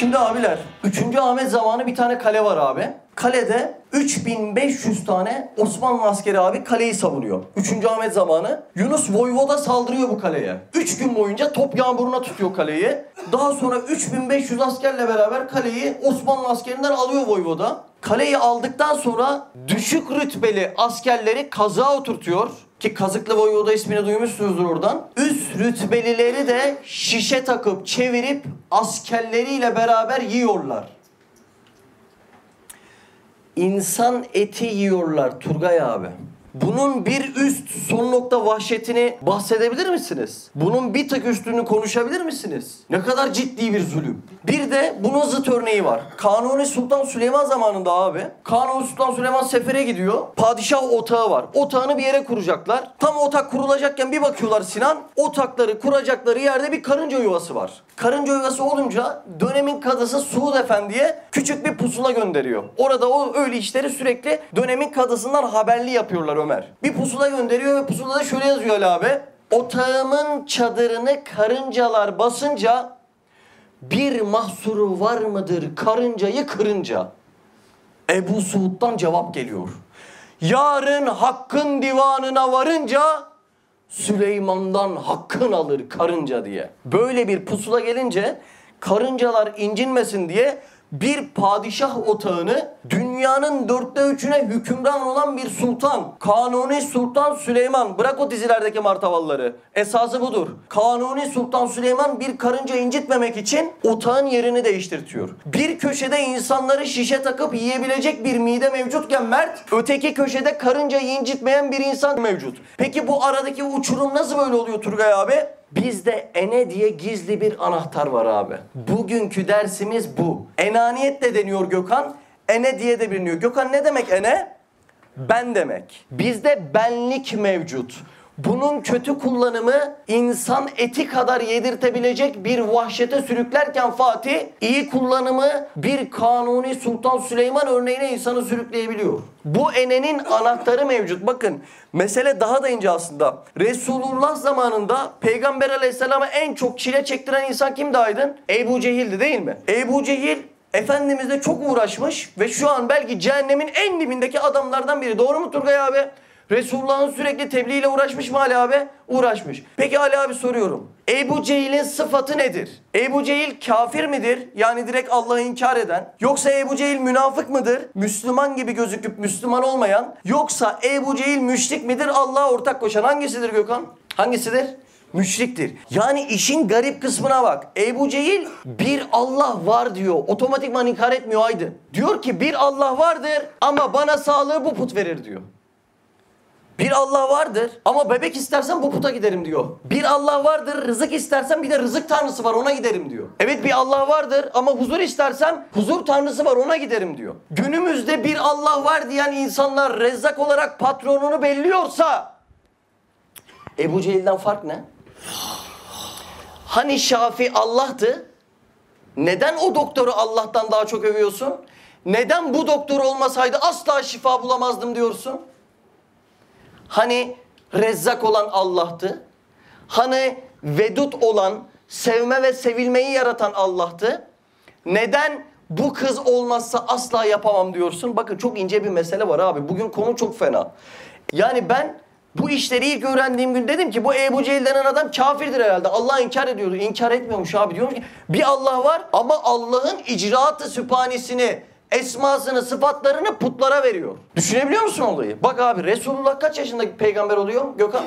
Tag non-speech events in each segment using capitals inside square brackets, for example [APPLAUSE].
Şimdi abiler 3. Ahmet zamanı bir tane kale var abi. Kalede 3500 tane Osmanlı askeri abi kaleyi savunuyor. 3. Ahmet zamanı Yunus Voyvoda saldırıyor bu kaleye. 3 gün boyunca top yağmuruna tutuyor kaleyi. Daha sonra 3500 askerle beraber kaleyi Osmanlı askerinden alıyor Voyvoda. Kaleyi aldıktan sonra düşük rütbeli askerleri kazığa oturtuyor. Ki Kazıklı Voyvoda ismini duymuşsunuzdur oradan. Üst rütbelileri de şişe takıp çevirip askerleriyle beraber yiyorlar. İnsan eti yiyorlar Turgay abi. Bunun bir üst son nokta vahşetini bahsedebilir misiniz? Bunun bir tık üstünü konuşabilir misiniz? Ne kadar ciddi bir zulüm. Bir de bunun zıt örneği var. Kanuni Sultan Süleyman zamanında abi. Kanuni Sultan Süleyman sefere gidiyor. Padişah otağı var. Otağını bir yere kuracaklar. Tam otak kurulacakken bir bakıyorlar Sinan. Otakları kuracakları yerde bir karınca yuvası var. Karınca yuvası olunca dönemin kadısı Suud Efendi'ye küçük bir pusula gönderiyor. Orada o öyle işleri sürekli dönemin kadısından haberli yapıyorlar Ömer. Bir pusula gönderiyor ve pusulada şöyle yazıyor Ali abi. Otağımın çadırını karıncalar basınca bir mahsuru var mıdır karıncayı kırınca? Ebu Suud'dan cevap geliyor. Yarın hakkın divanına varınca Süleyman'dan hakkın alır karınca diye. Böyle bir pusula gelince karıncalar incinmesin diye bir padişah otağını dünyanın dörtte üçüne hükümran olan bir sultan. Kanuni Sultan Süleyman. Bırak o dizilerdeki martavalları. Esası budur. Kanuni Sultan Süleyman bir karınca incitmemek için otağın yerini değiştirtiyor. Bir köşede insanları şişe takıp yiyebilecek bir mide mevcutken Mert, öteki köşede karıncayı incitmeyen bir insan mevcut. Peki bu aradaki uçurum nasıl böyle oluyor Turgay abi? Bizde ene diye gizli bir anahtar var abi. Bugünkü dersimiz bu. Enaniyet de deniyor Gökhan. Ene diye de biliniyor. Gökhan ne demek ene? Ben demek. Bizde benlik mevcut. Bunun kötü kullanımı insan eti kadar yedirtebilecek bir vahşete sürüklerken Fatih iyi kullanımı bir kanuni Sultan Süleyman örneğine insanı sürükleyebiliyor. Bu enenin anahtarı mevcut. Bakın mesele daha da ince aslında. Resulullah zamanında Peygamber Aleyhisselam'a en çok çile çektiren insan kimdi Aydın? Ebu Cehil'di değil mi? Ebu Cehil Efendimizle çok uğraşmış ve şu an belki cehennemin en dibindeki adamlardan biri. Doğru mu Turgay abi? Resulullah'ın sürekli tebliğiyle uğraşmış mı Ali abi? Uğraşmış. Peki Ali abi soruyorum. Ebu Cehil'in sıfatı nedir? Ebu Cehil kafir midir? Yani direkt Allah'ı inkar eden. Yoksa Ebu Cehil münafık mıdır? Müslüman gibi gözüküp Müslüman olmayan. Yoksa Ebu Cehil müşrik midir? Allah'a ortak koşan. Hangisidir Gökhan? Hangisidir? Müşriktir. Yani işin garip kısmına bak. Ebu Cehil bir Allah var diyor. Otomatikman inkar etmiyor Aydın. Diyor ki bir Allah vardır ama bana sağlığı bu put verir diyor. Bir Allah vardır ama bebek istersen bu puta giderim diyor. Bir Allah vardır rızık istersen bir de rızık tanrısı var ona giderim diyor. Evet bir Allah vardır ama huzur istersem huzur tanrısı var ona giderim diyor. Günümüzde bir Allah var diyen insanlar rezzak olarak patronunu belliyorsa Ebu Cehil'den fark ne? Hani Şafi Allah'tı? Neden o doktoru Allah'tan daha çok övüyorsun? Neden bu doktor olmasaydı asla şifa bulamazdım diyorsun? Hani rezzak olan Allah'tı? Hani vedut olan, sevme ve sevilmeyi yaratan Allah'tı? Neden bu kız olmazsa asla yapamam diyorsun? Bakın çok ince bir mesele var abi. Bugün konu çok fena. Yani ben bu işleri ilk öğrendiğim gün dedim ki bu Ebu Cehil denen adam kafirdir herhalde. Allah inkar ediyordu. İnkar etmiyormuş abi. Diyorum ki bir Allah var ama Allah'ın icraatı süphanesini esmasını, sıfatlarını putlara veriyor. Düşünebiliyor musun olayı? Bak abi Resulullah kaç yaşında peygamber oluyor Gökhan?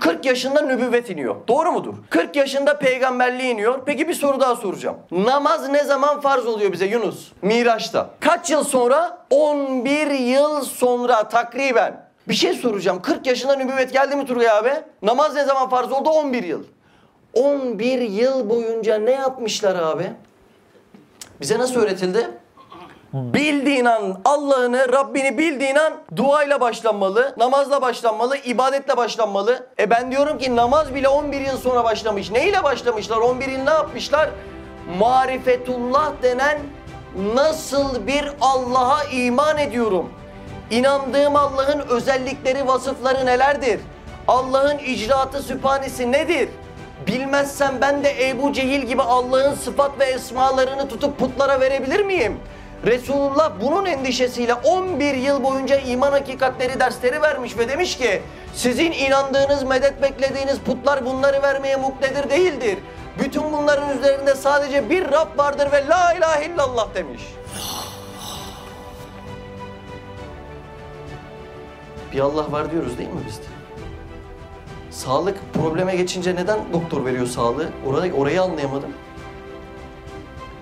40 yaşında nübüvvet iniyor. Doğru mudur? 40 yaşında peygamberliği iniyor. Peki bir soru daha soracağım. Namaz ne zaman farz oluyor bize Yunus? Miraç'ta. Kaç yıl sonra? 11 yıl sonra takriben. Bir şey soracağım. 40 yaşında nübüvvet geldi mi Turgay abi? Namaz ne zaman farz oldu? 11 yıl. 11 yıl boyunca ne yapmışlar abi? Bize nasıl öğretildi? Bildiğin an Allah'ını, Rabbini bildiğin an duayla başlanmalı, namazla başlanmalı, ibadetle başlanmalı. E ben diyorum ki namaz bile 11 yıl sonra başlamış. Neyle başlamışlar? 11 yıl ne yapmışlar? Marifetullah denen nasıl bir Allah'a iman ediyorum? İnandığım Allah'ın özellikleri, vasıfları nelerdir? Allah'ın icraatı süphanesi nedir? Bilmezsem ben de Ebu Cehil gibi Allah'ın sıfat ve esmalarını tutup putlara verebilir miyim? Resulullah bunun endişesiyle 11 yıl boyunca iman hakikatleri dersleri vermiş ve demiş ki sizin inandığınız, medet beklediğiniz putlar bunları vermeye muktedir değildir. Bütün bunların üzerinde sadece bir Rab vardır ve la ilahe illallah demiş. Bir Allah var diyoruz değil mi biz de? Sağlık probleme geçince neden doktor veriyor sağlığı? Orayı, orayı anlayamadım.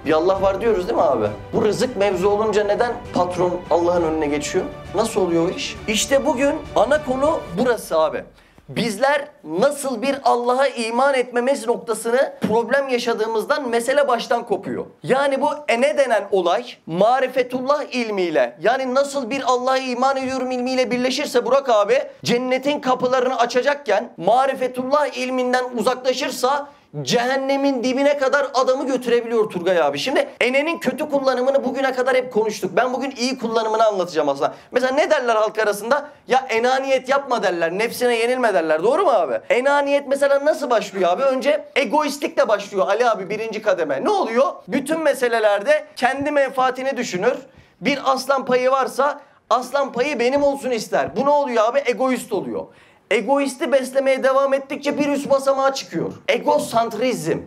Bir Allah var diyoruz değil mi abi? Bu rızık mevzu olunca neden patron Allah'ın önüne geçiyor? Nasıl oluyor o iş? İşte bugün ana konu burası abi. Bizler nasıl bir Allah'a iman etmemiz noktasını problem yaşadığımızdan mesele baştan kopuyor. Yani bu ene denen olay marifetullah ilmiyle yani nasıl bir Allah'a iman ediyorum ilmiyle birleşirse Burak abi cennetin kapılarını açacakken marifetullah ilminden uzaklaşırsa cehennemin dibine kadar adamı götürebiliyor Turgay abi. Şimdi enenin kötü kullanımını bugüne kadar hep konuştuk. Ben bugün iyi kullanımını anlatacağım aslında. Mesela ne derler halk arasında? Ya enaniyet yapma derler, nefsine yenilme derler. Doğru mu abi? Enaniyet mesela nasıl başlıyor abi? Önce egoistlikle başlıyor Ali abi birinci kademe. Ne oluyor? Bütün meselelerde kendi menfaatini düşünür. Bir aslan payı varsa aslan payı benim olsun ister. Bu ne oluyor abi? Egoist oluyor. Egoisti beslemeye devam ettikçe bir üst basamağa çıkıyor. Egosantrizm.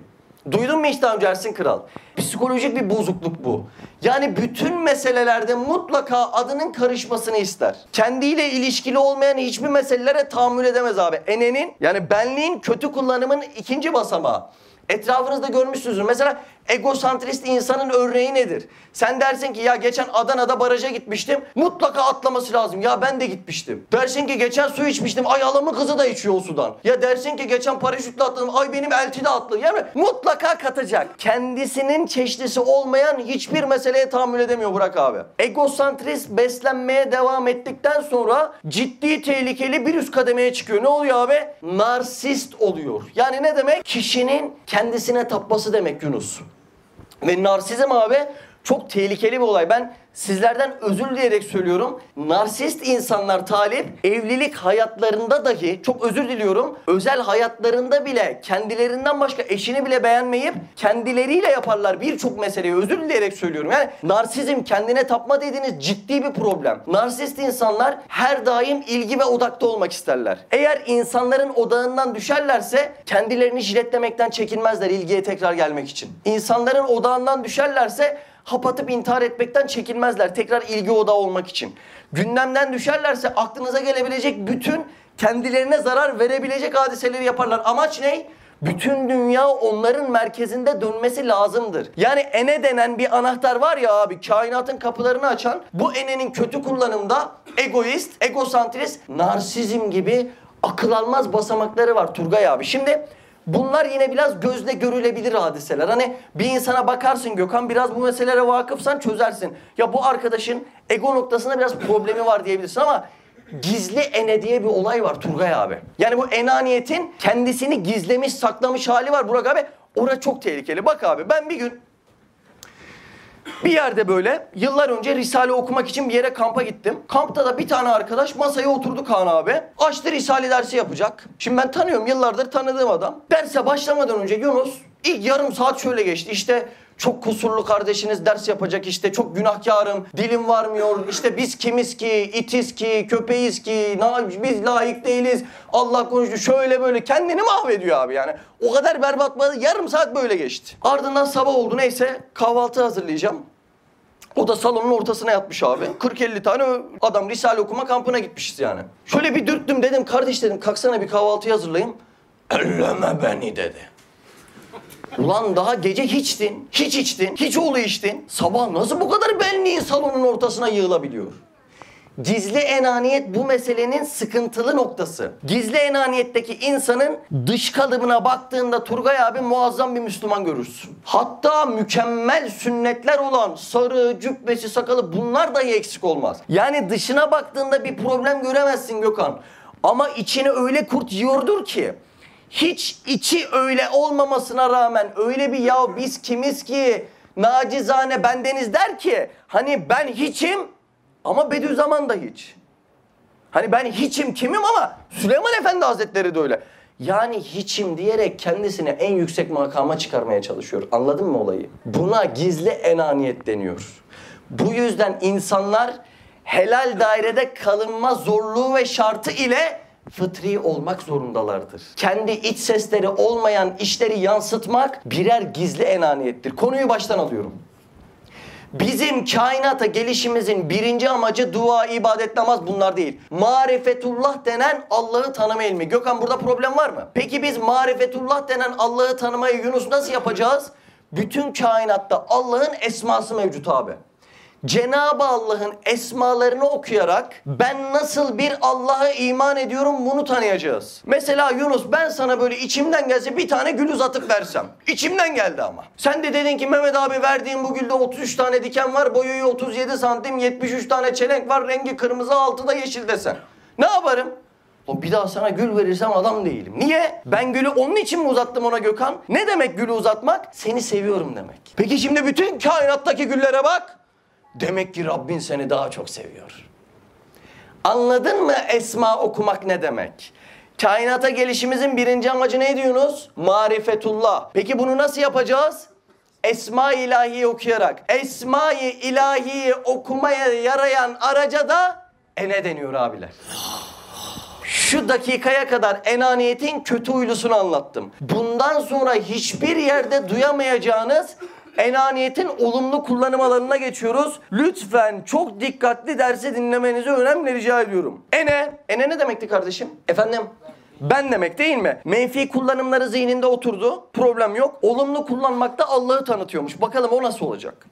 Duydun mu hiç Ersin Kral? Psikolojik bir bozukluk bu. Yani bütün meselelerde mutlaka adının karışmasını ister. Kendiyle ilişkili olmayan hiçbir meselelere tahammül edemez abi. Enenin yani benliğin kötü kullanımın ikinci basamağı. Etrafınızda görmüşsünüzdür. Mesela egosantrist insanın örneği nedir? Sen dersin ki ya geçen Adana'da baraja gitmiştim. Mutlaka atlaması lazım. Ya ben de gitmiştim. Dersin ki geçen su içmiştim. Ay halamın kızı da içiyor o sudan. Ya dersin ki geçen paraşütle atladım. Ay benim elti de atladı. Yani mutlaka katacak. Kendisinin çeşnisi olmayan hiçbir meseleye tahammül edemiyor Burak abi. Egosantrist beslenmeye devam ettikten sonra ciddi tehlikeli bir üst kademeye çıkıyor. Ne oluyor abi? Narsist oluyor. Yani ne demek? Kişinin kendisine tapması demek Yunus. Ve narsizm abi çok tehlikeli bir olay. Ben sizlerden özür dileyerek söylüyorum. Narsist insanlar talip evlilik hayatlarında dahi çok özür diliyorum. Özel hayatlarında bile kendilerinden başka eşini bile beğenmeyip kendileriyle yaparlar birçok meseleyi özür dileyerek söylüyorum. Yani narsizm kendine tapma dediğiniz ciddi bir problem. Narsist insanlar her daim ilgi ve odakta olmak isterler. Eğer insanların odağından düşerlerse kendilerini jiletlemekten çekinmezler ilgiye tekrar gelmek için. İnsanların odağından düşerlerse hap atıp intihar etmekten çekinmezler. Tekrar ilgi odağı olmak için. Gündemden düşerlerse aklınıza gelebilecek bütün kendilerine zarar verebilecek hadiseleri yaparlar. Amaç ne? Bütün dünya onların merkezinde dönmesi lazımdır. Yani ene denen bir anahtar var ya abi kainatın kapılarını açan bu enenin kötü kullanımda egoist, egosantrist, narsizm gibi akıl almaz basamakları var Turgay abi. Şimdi Bunlar yine biraz gözle görülebilir hadiseler. Hani bir insana bakarsın Gökhan biraz bu meselelere vakıfsan çözersin. Ya bu arkadaşın ego noktasında biraz problemi var diyebilirsin ama gizli ene diye bir olay var Turgay abi. Yani bu enaniyetin kendisini gizlemiş saklamış hali var Burak abi. Ora çok tehlikeli. Bak abi ben bir gün bir yerde böyle yıllar önce Risale okumak için bir yere kampa gittim. Kampta da bir tane arkadaş masaya oturdu Kaan abi. Açtı Risale dersi yapacak. Şimdi ben tanıyorum yıllardır tanıdığım adam. Derse başlamadan önce Yunus ilk yarım saat şöyle geçti. İşte çok kusurlu kardeşiniz ders yapacak işte çok günahkarım, dilim varmıyor, işte biz kimiz ki, itiz ki, köpeğiz ki, biz layık değiliz, Allah konuştu şöyle böyle kendini mahvediyor abi yani. O kadar berbat yarım saat böyle geçti. Ardından sabah oldu neyse kahvaltı hazırlayacağım. O da salonun ortasına yatmış abi. 40-50 tane adam Risale okuma kampına gitmişiz yani. Şöyle bir dürttüm dedim kardeş dedim kalksana bir kahvaltı hazırlayayım. [CLEARS THROAT] Elleme beni dedi. Ulan daha gece hiçtin, hiç içtin, hiç oğlu içtin. Sabah nasıl bu kadar benliğin salonun ortasına yığılabiliyor? Gizli enaniyet bu meselenin sıkıntılı noktası. Gizli enaniyetteki insanın dış kalıbına baktığında Turgay abi muazzam bir Müslüman görürsün. Hatta mükemmel sünnetler olan sarı, cübbesi, sakalı bunlar dahi eksik olmaz. Yani dışına baktığında bir problem göremezsin Gökhan. Ama içini öyle kurt yiyordur ki hiç içi öyle olmamasına rağmen öyle bir ya biz kimiz ki nacizane bendeniz der ki hani ben hiçim ama Bediüzzaman da hiç. Hani ben hiçim kimim ama Süleyman Efendi Hazretleri de öyle. Yani hiçim diyerek kendisini en yüksek makama çıkarmaya çalışıyor. Anladın mı olayı? Buna gizli enaniyet deniyor. Bu yüzden insanlar helal dairede kalınma zorluğu ve şartı ile fıtri olmak zorundalardır. Kendi iç sesleri olmayan işleri yansıtmak birer gizli enaniyettir. Konuyu baştan alıyorum. Bizim kainata gelişimizin birinci amacı dua, ibadet, namaz bunlar değil. Marifetullah denen Allah'ı tanıma ilmi. Gökhan burada problem var mı? Peki biz marifetullah denen Allah'ı tanımayı Yunus nasıl yapacağız? Bütün kainatta Allah'ın esması mevcut abi. Cenab-ı Allah'ın esmalarını okuyarak ben nasıl bir Allah'a iman ediyorum bunu tanıyacağız. Mesela Yunus ben sana böyle içimden gelse bir tane gül uzatıp versem. İçimden geldi ama. Sen de dedin ki Mehmet abi verdiğin bu gülde 33 tane diken var. Boyu 37 santim 73 tane çelenk var. Rengi kırmızı altı da yeşil desen. Ne yaparım? O bir daha sana gül verirsem adam değilim. Niye? Ben gülü onun için mi uzattım ona Gökhan? Ne demek gülü uzatmak? Seni seviyorum demek. Peki şimdi bütün kainattaki güllere bak. Demek ki Rabbin seni daha çok seviyor. Anladın mı esma okumak ne demek? Kainata gelişimizin birinci amacı ne diyorsunuz? Marifetullah. Peki bunu nasıl yapacağız? Esma-i ilahiyi okuyarak. Esma-i ilahiyi okumaya yarayan araca da ene deniyor abiler. Şu dakikaya kadar enaniyetin kötü huylusunu anlattım. Bundan sonra hiçbir yerde duyamayacağınız enaniyetin olumlu kullanım alanına geçiyoruz. Lütfen çok dikkatli dersi dinlemenizi önemli rica ediyorum. Ene, ene ne demekti kardeşim? Efendim? Ben demek değil mi? Menfi kullanımları zihninde oturdu. Problem yok. Olumlu kullanmakta Allah'ı tanıtıyormuş. Bakalım o nasıl olacak?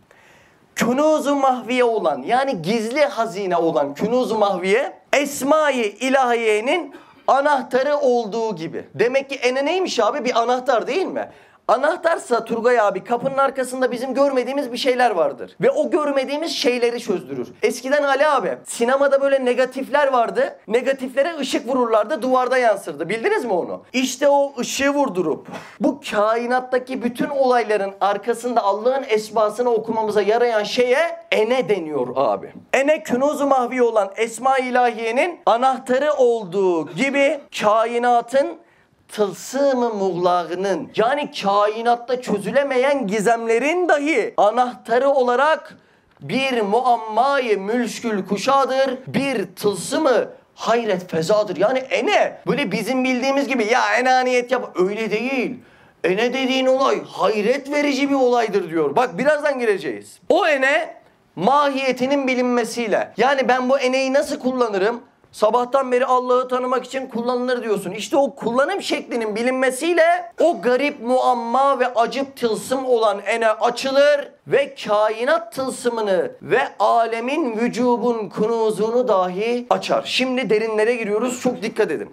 Künuzu mahviye olan yani gizli hazine olan künuzu mahviye Esma-i ilahiyenin anahtarı olduğu gibi. Demek ki ene neymiş abi? Bir anahtar değil mi? Anahtarsa Turgay abi kapının arkasında bizim görmediğimiz bir şeyler vardır. Ve o görmediğimiz şeyleri çözdürür. Eskiden Ali abi sinemada böyle negatifler vardı. Negatiflere ışık vururlardı duvarda yansırdı. Bildiniz mi onu? İşte o ışığı vurdurup bu kainattaki bütün olayların arkasında Allah'ın esmasını okumamıza yarayan şeye ene deniyor abi. Ene künuzu mahvi olan esma ilahiyenin anahtarı olduğu gibi kainatın tılsım-ı muğlağının yani kainatta çözülemeyen gizemlerin dahi anahtarı olarak bir muammayı mülşkül kuşadır, bir tılsımı hayret fezadır. Yani ene böyle bizim bildiğimiz gibi ya enaniyet yap öyle değil. Ene dediğin olay hayret verici bir olaydır diyor. Bak birazdan gireceğiz. O ene mahiyetinin bilinmesiyle. Yani ben bu eneyi nasıl kullanırım? Sabahtan beri Allah'ı tanımak için kullanılır diyorsun. İşte o kullanım şeklinin bilinmesiyle o garip muamma ve acip tılsım olan ene açılır ve kainat tılsımını ve alemin vücubun kunuzunu dahi açar. Şimdi derinlere giriyoruz. Çok dikkat edin.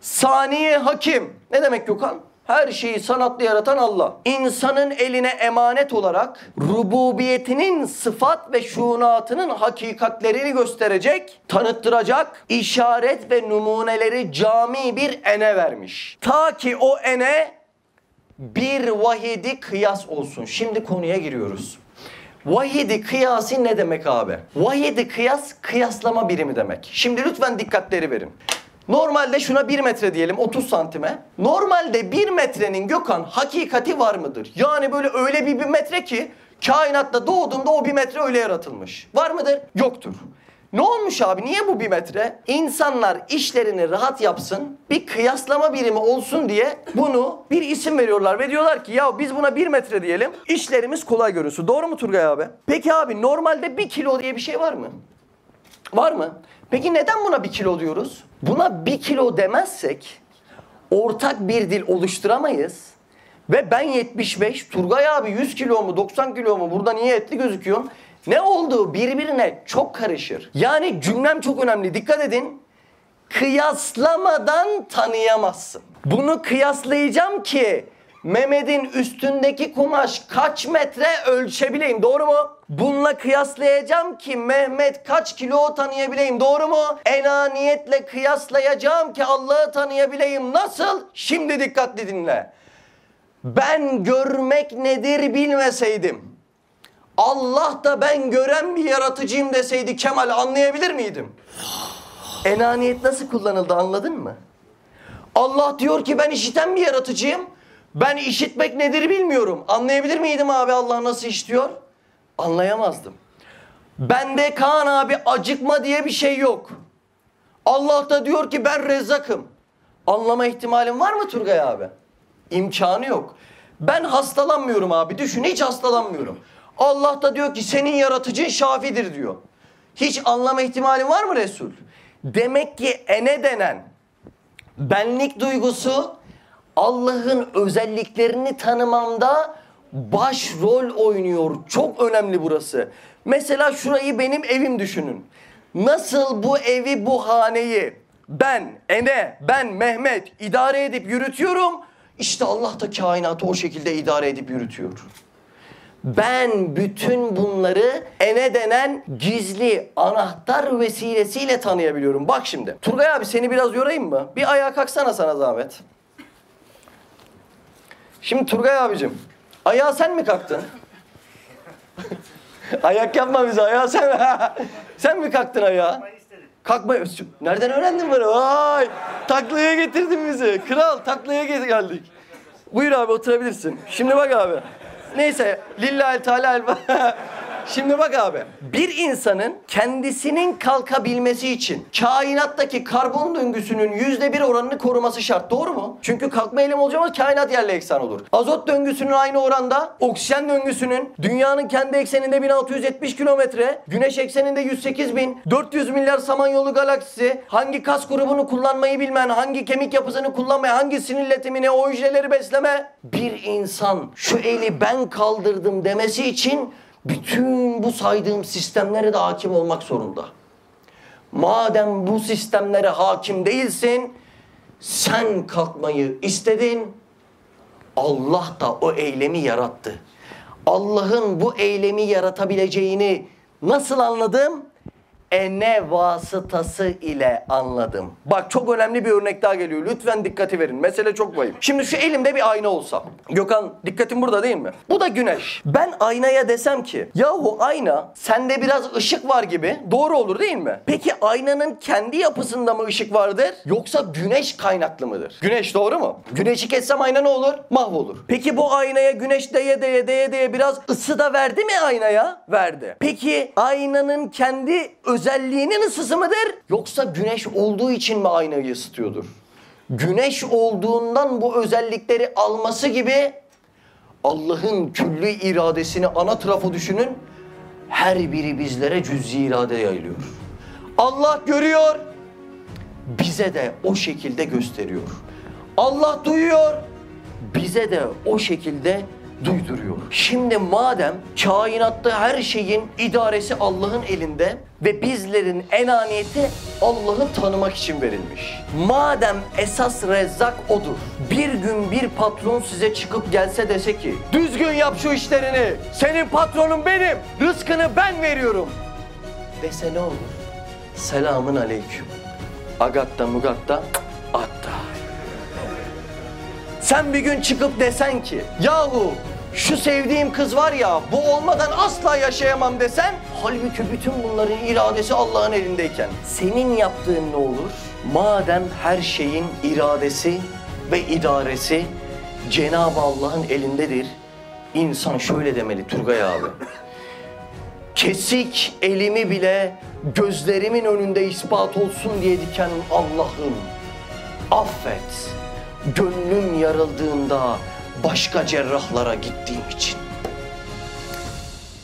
Saniye hakim. Ne demek Gökhan? Her şeyi sanatlı yaratan Allah. İnsanın eline emanet olarak rububiyetinin sıfat ve şuunatının hakikatlerini gösterecek, tanıttıracak işaret ve numuneleri cami bir ene vermiş. Ta ki o ene bir vahidi kıyas olsun. Şimdi konuya giriyoruz. Vahidi kıyası ne demek abi? Vahidi kıyas kıyaslama birimi demek. Şimdi lütfen dikkatleri verin. Normalde şuna 1 metre diyelim 30 santime. Normalde 1 metrenin Gökhan hakikati var mıdır? Yani böyle öyle bir 1 metre ki kainatta doğduğunda o 1 metre öyle yaratılmış. Var mıdır? Yoktur. Ne olmuş abi? Niye bu 1 metre? İnsanlar işlerini rahat yapsın, bir kıyaslama birimi olsun diye bunu bir isim veriyorlar ve diyorlar ki ya biz buna 1 metre diyelim, işlerimiz kolay görünsün. Doğru mu Turgay abi? Peki abi normalde 1 kilo diye bir şey var mı? Var mı? Peki neden buna bir kilo diyoruz? Buna bir kilo demezsek ortak bir dil oluşturamayız. Ve ben 75, Turgay abi 100 kilo mu 90 kilo mu burada niye etli gözüküyorum? Ne olduğu birbirine çok karışır. Yani cümlem çok önemli dikkat edin. Kıyaslamadan tanıyamazsın. Bunu kıyaslayacağım ki Mehmet'in üstündeki kumaş kaç metre ölçebileyim doğru mu? Bununla kıyaslayacağım ki Mehmet kaç kilo tanıyabileyim doğru mu? Enaniyetle kıyaslayacağım ki Allah'ı tanıyabileyim nasıl? Şimdi dikkatli dinle. Ben görmek nedir bilmeseydim Allah da ben gören bir yaratıcıyım deseydi Kemal anlayabilir miydim? Enaniyet nasıl kullanıldı anladın mı? Allah diyor ki ben işiten bir yaratıcıyım. Ben işitmek nedir bilmiyorum. Anlayabilir miydim abi Allah nasıl işitiyor? Anlayamazdım. Bende Kaan abi acıkma diye bir şey yok. Allah da diyor ki ben rezzakım. Anlama ihtimalim var mı Turgay abi? İmkanı yok. Ben hastalanmıyorum abi. Düşün hiç hastalanmıyorum. Allah da diyor ki senin yaratıcın şafidir diyor. Hiç anlama ihtimalin var mı Resul? Demek ki ene denen benlik duygusu Allah'ın özelliklerini tanımamda başrol oynuyor. Çok önemli burası. Mesela şurayı benim evim düşünün. Nasıl bu evi, bu haneyi ben, Ene, ben, Mehmet idare edip yürütüyorum. İşte Allah da kainatı o şekilde idare edip yürütüyor. Ben bütün bunları ene denen gizli anahtar vesilesiyle tanıyabiliyorum. Bak şimdi. Turgay abi seni biraz yorayım mı? Bir ayağa kalksana sana zahmet. Şimdi Turgay abicim. Ayağa sen mi kalktın? Ayak yapma bize ayağa sen. [LAUGHS] sen mi kalktın ayağa? Kalkma. Nereden öğrendin bunu? Vay! Taklaya getirdin bizi. Kral taklaya ge- geldik. Buyur abi oturabilirsin. Şimdi bak abi. Neyse lillahi teala [LAUGHS] Şimdi bak abi. Bir insanın kendisinin kalkabilmesi için kainattaki karbon döngüsünün yüzde bir oranını koruması şart. Doğru mu? Çünkü kalkma eylemi olacağımız kainat yerle eksan olur. Azot döngüsünün aynı oranda, oksijen döngüsünün dünyanın kendi ekseninde 1670 kilometre, güneş ekseninde 108 bin, 400 milyar samanyolu galaksisi, hangi kas grubunu kullanmayı bilmen, hangi kemik yapısını kullanmaya, hangi sinir iletimini, o hücreleri besleme. Bir insan şu eli ben kaldırdım demesi için bütün bu saydığım sistemlere de hakim olmak zorunda. Madem bu sistemlere hakim değilsin, sen kalkmayı istedin, Allah da o eylemi yarattı. Allah'ın bu eylemi yaratabileceğini nasıl anladım? Ene vasıtası ile anladım. Bak çok önemli bir örnek daha geliyor. Lütfen dikkati verin. Mesele çok vahim. Şimdi şu elimde bir ayna olsa. Gökhan dikkatin burada değil mi? Bu da güneş. Ben aynaya desem ki yahu ayna sende biraz ışık var gibi. Doğru olur değil mi? Peki aynanın kendi yapısında mı ışık vardır? Yoksa güneş kaynaklı mıdır? Güneş doğru mu? Güneşi kessem ayna ne olur? Mahvolur. Peki bu aynaya güneş değe değe değe değe biraz ısı da verdi mi aynaya? Verdi. Peki aynanın kendi özelliğinin ısısı mıdır? Yoksa güneş olduğu için mi aynayı ısıtıyordur? Güneş olduğundan bu özellikleri alması gibi Allah'ın külli iradesini ana trafo düşünün. Her biri bizlere cüz'i irade yayılıyor. Allah görüyor, bize de o şekilde gösteriyor. Allah duyuyor, bize de o şekilde duyduruyor. Şimdi madem kainatta her şeyin idaresi Allah'ın elinde ve bizlerin enaniyeti Allah'ı tanımak için verilmiş. Madem esas rezzak odur. Bir gün bir patron size çıkıp gelse dese ki düzgün yap şu işlerini. Senin patronun benim. Rızkını ben veriyorum. Dese ne olur? Selamın aleyküm. Agatta mugatta atta. Sen bir gün çıkıp desen ki yahu şu sevdiğim kız var ya bu olmadan asla yaşayamam desen halbuki bütün bunların iradesi Allah'ın elindeyken senin yaptığın ne olur? Madem her şeyin iradesi ve idaresi Cenab-ı Allah'ın elindedir. İnsan şöyle demeli Turgay abi. Kesik elimi bile gözlerimin önünde ispat olsun diye diken Allah'ım affet. Gönlüm yarıldığında başka cerrahlara gittiğim için.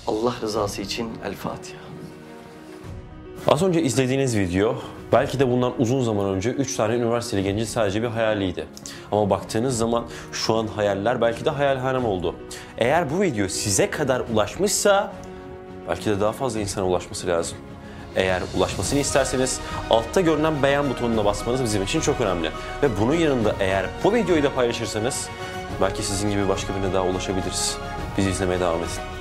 Allah rızası için El Fatiha. Az önce izlediğiniz video belki de bundan uzun zaman önce 3 tane üniversiteli gencin sadece bir hayaliydi. Ama baktığınız zaman şu an hayaller belki de hayalhanem oldu. Eğer bu video size kadar ulaşmışsa belki de daha fazla insana ulaşması lazım. Eğer ulaşmasını isterseniz altta görünen beğen butonuna basmanız bizim için çok önemli. Ve bunun yanında eğer bu videoyu da paylaşırsanız belki sizin gibi başka birine daha ulaşabiliriz. Bizi izlemeye devam edin.